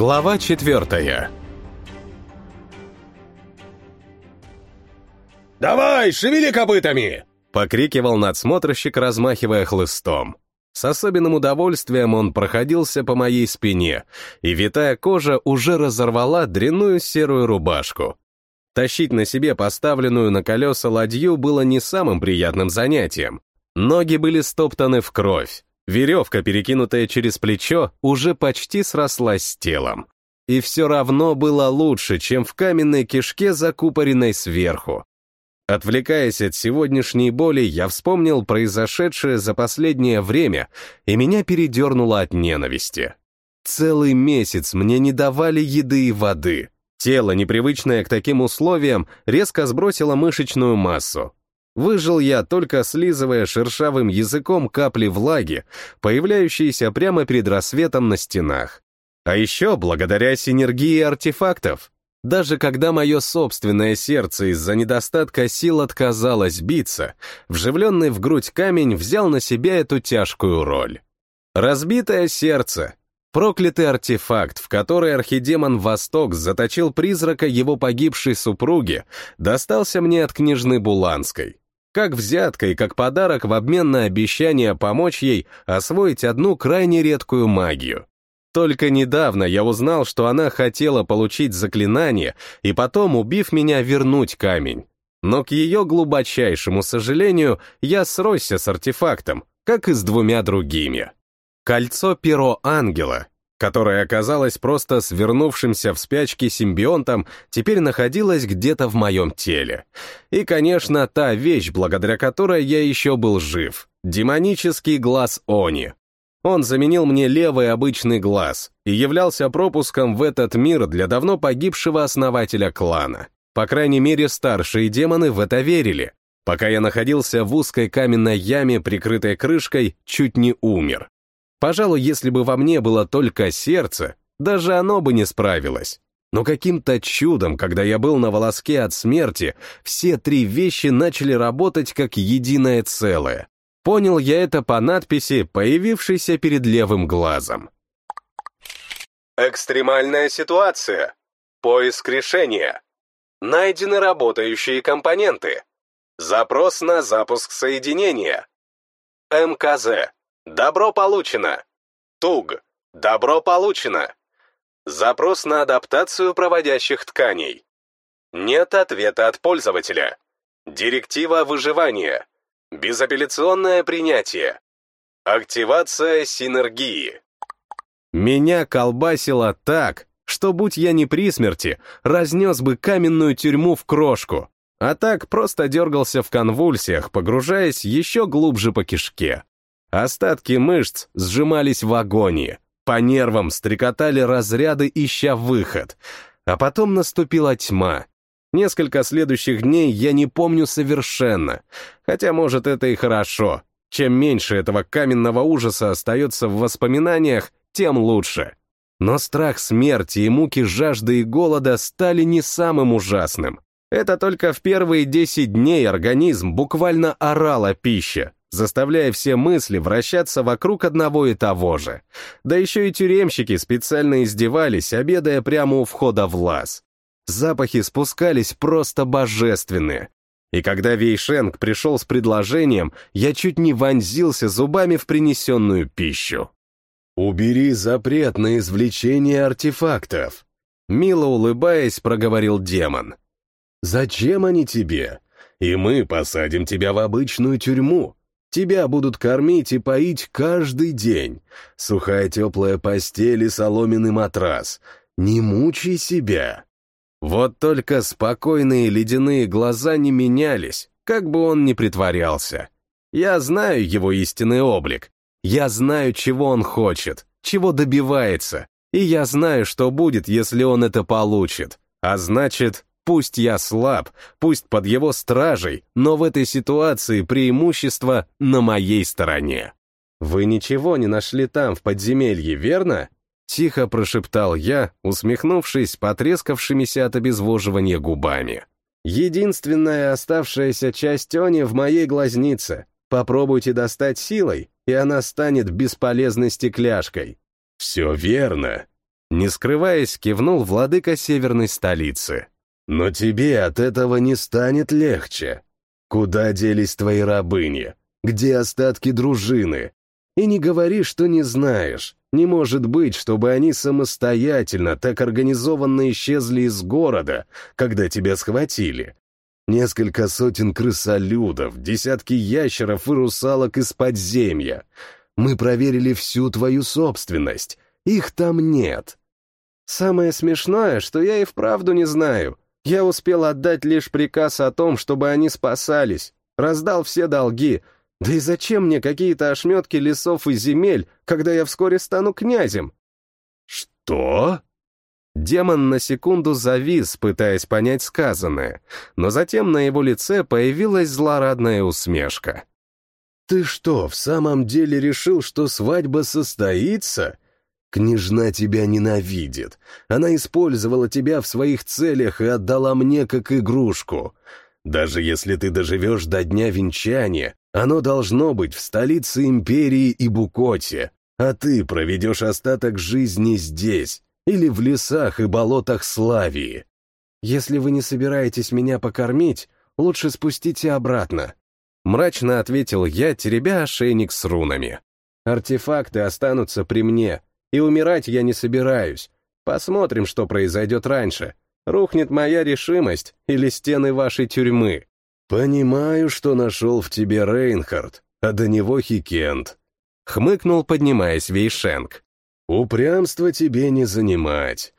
Глава четвертая «Давай, шевели копытами!» — покрикивал надсмотрщик, размахивая хлыстом. С особенным удовольствием он проходился по моей спине, и витая кожа уже разорвала дрянную серую рубашку. Тащить на себе поставленную на колеса ладью было не самым приятным занятием. Ноги были стоптаны в кровь, веревка, перекинутая через плечо, уже почти срослась с телом. И все равно было лучше, чем в каменной кишке, закупоренной сверху. Отвлекаясь от сегодняшней боли, я вспомнил произошедшее за последнее время, и меня передернуло от ненависти. Целый месяц мне не давали еды и воды. Тело, непривычное к таким условиям, резко сбросило мышечную массу. Выжил я, только слизывая шершавым языком капли влаги, появляющиеся прямо перед рассветом на стенах. А еще благодаря синергии артефактов, даже когда мое собственное сердце из-за недостатка сил отказалось биться, вживленный в грудь камень взял на себя эту тяжкую роль. Разбитое сердце. Проклятый артефакт, в который архидемон Восток заточил призрака его погибшей супруги, достался мне от княжны Буланской. Как взятка и как подарок в обмен на обещание помочь ей освоить одну крайне редкую магию. Только недавно я узнал, что она хотела получить заклинание и потом, убив меня, вернуть камень. Но к ее глубочайшему сожалению, я сросся с артефактом, как и с двумя другими. Кольцо перо ангела, которое оказалось просто свернувшимся в спячке симбионтом, теперь находилось где-то в моем теле. И, конечно, та вещь, благодаря которой я еще был жив — демонический глаз Они, он заменил мне левый обычный глаз и являлся пропуском в этот мир для давно погибшего основателя клана. По крайней мере, старшие демоны в это верили. Пока я находился в узкой каменной яме, прикрытой крышкой, чуть не умер. Пожалуй, если бы во мне было только сердце, даже оно бы не справилось. Но каким-то чудом, когда я был на волоске от смерти, все три вещи начали работать как единое целое. Понял я это по надписи, появившейся перед левым глазом. Экстремальная ситуация. Поиск решения. Найдены работающие компоненты. Запрос на запуск соединения. МКЗ. Добро получено. ТУГ. Добро получено. Запрос на адаптацию проводящих тканей. Нет ответа от пользователя. Директива выживания. Безапелляционное принятие. Активация синергии. Меня колбасило так, что, будь я не при смерти, разнес бы каменную тюрьму в крошку, а так просто дергался в конвульсиях, погружаясь еще глубже по кишке. Остатки мышц сжимались в агонии, по нервам стрекотали разряды, ища выход, а потом наступила тьма, Несколько следующих дней я не помню совершенно, хотя, может, это и хорошо. Чем меньше этого каменного ужаса остается в воспоминаниях, тем лучше. Но страх смерти и муки жажды и голода стали не самым ужасным. Это только в первые 10 дней организм буквально орал о пище, заставляя все мысли вращаться вокруг одного и того же. Да еще и тюремщики специально издевались, обедая прямо у входа в лаз. Запахи спускались просто божественные. И когда Вейшенг пришел с предложением, я чуть не вонзился зубами в принесенную пищу. «Убери запрет на извлечение артефактов», — мило улыбаясь, проговорил демон. «Зачем они тебе? И мы посадим тебя в обычную тюрьму. Тебя будут кормить и поить каждый день. Сухая теплая постель и соломенный матрас. Не мучай себя». Вот только спокойные ледяные глаза не менялись, как бы он ни притворялся. Я знаю его истинный облик. Я знаю, чего он хочет, чего добивается. И я знаю, что будет, если он это получит. А значит, пусть я слаб, пусть под его стражей, но в этой ситуации преимущество на моей стороне. Вы ничего не нашли там, в подземелье, верно? Тихо прошептал я, усмехнувшись потрескавшимися от обезвоживания губами. «Единственная оставшаяся часть Они в моей глазнице. Попробуйте достать силой, и она станет бесполезной стекляшкой». «Все верно», Не скрываясь, кивнул владыка северной столицы. «Но тебе от этого не станет легче. Куда делись твои рабыни? Где остатки дружины? И не говори, что не знаешь. Не может быть, чтобы они самостоятельно так организованно исчезли из города, когда тебя схватили. Несколько сотен крысолюдов, десятки ящеров и русалок из подземья. Мы проверили всю твою собственность. Их там нет. Самое смешное, что я и вправду не знаю. Я успел отдать лишь приказ о том, чтобы они спасались. Раздал все долги. Да и зачем мне какие-то ошметки лесов и земель, когда я вскоре стану князем? Что? Демон на секунду завис, пытаясь понять сказанное, но затем на его лице появилась злорадная усмешка. «Ты что, в самом деле решил, что свадьба состоится? Княжна тебя ненавидит. Она использовала тебя в своих целях и отдала мне как игрушку. Даже если ты доживешь до дня венчания, оно должно быть в столице империи и Букоте, а ты проведешь остаток жизни здесь, или в лесах и болотах Славии. Если вы не собираетесь меня покормить, лучше спустите обратно. Мрачно ответил я, теребя ошейник с рунами. Артефакты останутся при мне, и умирать я не собираюсь. Посмотрим, что произойдет раньше. Рухнет моя решимость или стены вашей тюрьмы. Понимаю, что нашел в тебе Рейнхард, а до него Хикент. Хмыкнул, поднимаясь Вейшенк. Упрямство тебе не занимать.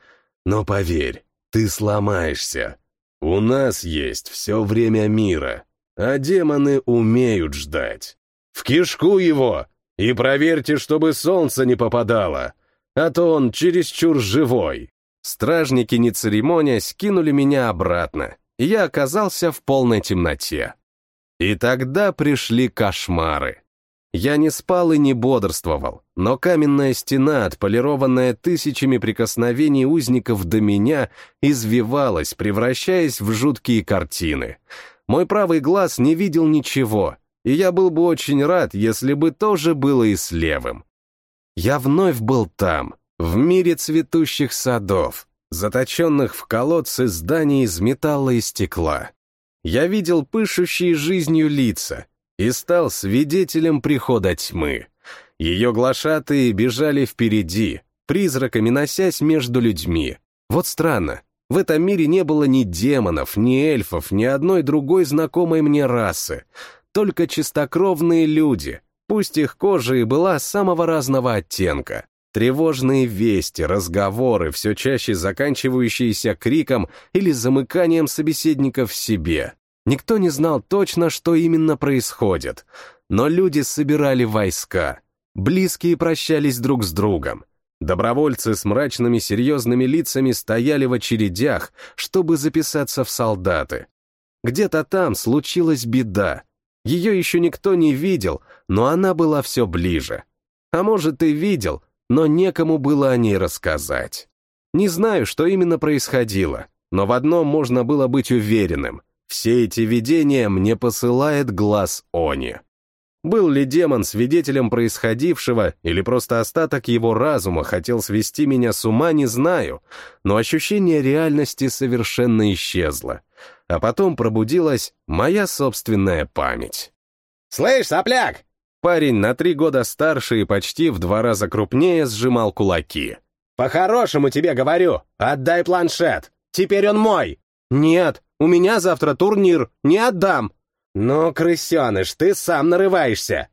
Но поверь, ты сломаешься. У нас есть все время мира, а демоны умеют ждать. В кишку его! И проверьте, чтобы солнце не попадало, а то он чересчур живой. Стражники, не церемония, скинули меня обратно, и я оказался в полной темноте. И тогда пришли кошмары. Я не спал и не бодрствовал, но каменная стена, отполированная тысячами прикосновений узников до меня, извивалась, превращаясь в жуткие картины. Мой правый глаз не видел ничего, и я был бы очень рад, если бы тоже было и с левым. Я вновь был там, в мире цветущих садов, заточенных в колодцы зданий из металла и стекла. Я видел пышущие жизнью лица, и стал свидетелем прихода тьмы. Ее глашатые бежали впереди, призраками носясь между людьми. Вот странно, в этом мире не было ни демонов, ни эльфов, ни одной другой знакомой мне расы, только чистокровные люди, пусть их кожа и была самого разного оттенка. Тревожные вести, разговоры, все чаще заканчивающиеся криком или замыканием собеседников в себе. Никто не знал точно, что именно происходит, но люди собирали войска. Близкие прощались друг с другом. Добровольцы с мрачными серьезными лицами стояли в очередях, чтобы записаться в солдаты. Где-то там случилась беда. Ее еще никто не видел, но она была все ближе. А может, и видел, но некому было о ней рассказать. Не знаю, что именно происходило, но в одном можно было быть уверенным. Все эти видения мне посылает глаз Они. Был ли демон свидетелем происходившего, или просто остаток его разума хотел свести меня с ума, не знаю, но ощущение реальности совершенно исчезло. А потом пробудилась моя собственная память. «Слышь, сопляк!» Парень на три года старше и почти в два раза крупнее сжимал кулаки. «По-хорошему тебе говорю, отдай планшет, теперь он мой!» «Нет, у меня завтра турнир, не отдам!» «Ну, крысеныш, ты сам нарываешься!»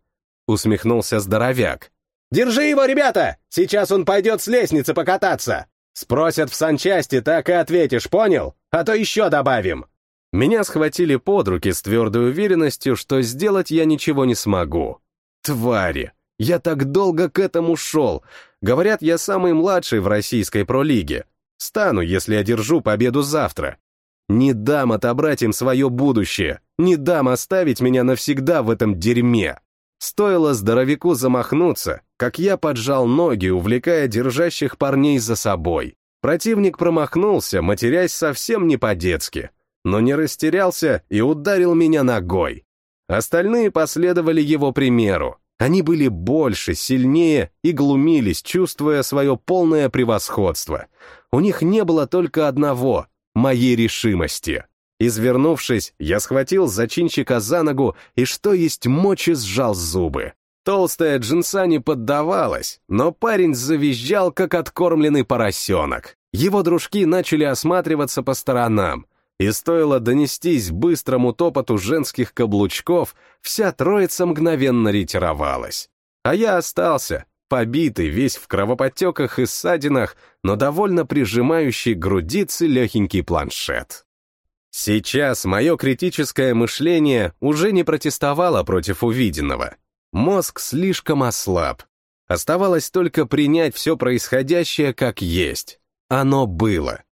Усмехнулся здоровяк. «Держи его, ребята! Сейчас он пойдет с лестницы покататься! Спросят в санчасти, так и ответишь, понял? А то еще добавим!» Меня схватили под руки с твердой уверенностью, что сделать я ничего не смогу. Твари! Я так долго к этому шел. Говорят, я самый младший в российской пролиге. Стану, если одержу победу завтра. Не дам отобрать им свое будущее, не дам оставить меня навсегда в этом дерьме. Стоило здоровяку замахнуться, как я поджал ноги, увлекая держащих парней за собой. Противник промахнулся, матерясь совсем не по-детски, но не растерялся и ударил меня ногой. Остальные последовали его примеру. Они были больше, сильнее и глумились, чувствуя свое полное превосходство. У них не было только одного — моей решимости. Извернувшись, я схватил зачинщика за ногу и что есть мочи сжал зубы. Толстая джинса не поддавалась, но парень завизжал, как откормленный поросенок. Его дружки начали осматриваться по сторонам, и стоило донестись быстрому топоту женских каблучков, вся троица мгновенно ретировалась. А я остался, побитый, весь в кровоподтеках и ссадинах, но довольно прижимающий к грудице легенький планшет. Сейчас мое критическое мышление уже не протестовало против увиденного. Мозг слишком ослаб. Оставалось только принять все происходящее как есть. Оно было.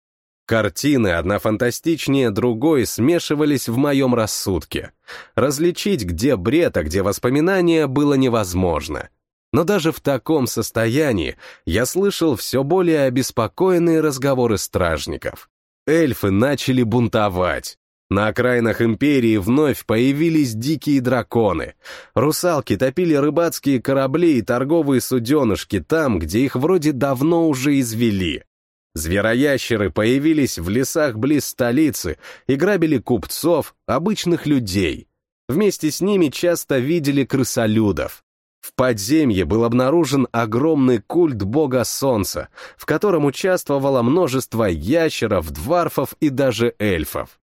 Картины, одна фантастичнее другой, смешивались в моем рассудке. Различить, где бред, а где воспоминания, было невозможно. Но даже в таком состоянии я слышал все более обеспокоенные разговоры стражников. Эльфы начали бунтовать. На окраинах империи вновь появились дикие драконы. Русалки топили рыбацкие корабли и торговые суденышки там, где их вроде давно уже извели. Звероящеры появились в лесах близ столицы и грабили купцов, обычных людей. Вместе с ними часто видели крысолюдов. В подземье был обнаружен огромный культ бога солнца, в котором участвовало множество ящеров, дварфов и даже эльфов.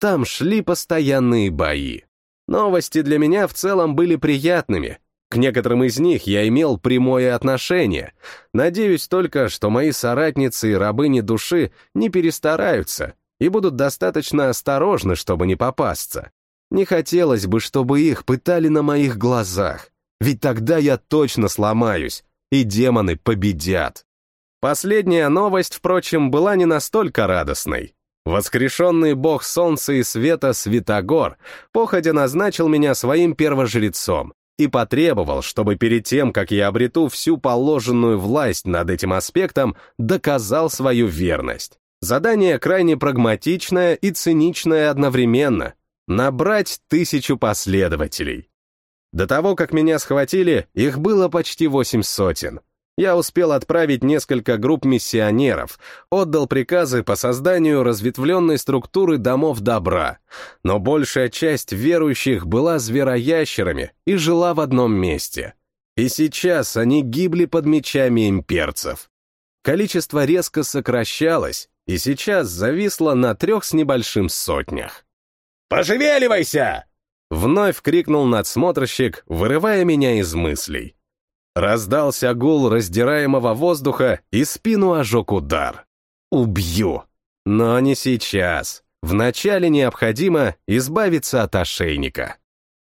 Там шли постоянные бои. Новости для меня в целом были приятными. К некоторым из них я имел прямое отношение. Надеюсь только, что мои соратницы и рабыни души не перестараются и будут достаточно осторожны, чтобы не попасться. Не хотелось бы, чтобы их пытали на моих глазах, ведь тогда я точно сломаюсь, и демоны победят. Последняя новость, впрочем, была не настолько радостной. Воскрешенный бог солнца и света Святогор походя назначил меня своим первожрецом и потребовал, чтобы перед тем, как я обрету всю положенную власть над этим аспектом, доказал свою верность. Задание крайне прагматичное и циничное одновременно — набрать тысячу последователей. До того, как меня схватили, их было почти восемь сотен — я успел отправить несколько групп миссионеров, отдал приказы по созданию разветвленной структуры домов добра, но большая часть верующих была звероящерами и жила в одном месте. И сейчас они гибли под мечами имперцев. Количество резко сокращалось, и сейчас зависло на трех с небольшим сотнях. «Пошевеливайся!» Вновь крикнул надсмотрщик, вырывая меня из мыслей. Раздался гул раздираемого воздуха, и спину ожег удар. Убью. Но не сейчас. Вначале необходимо избавиться от ошейника.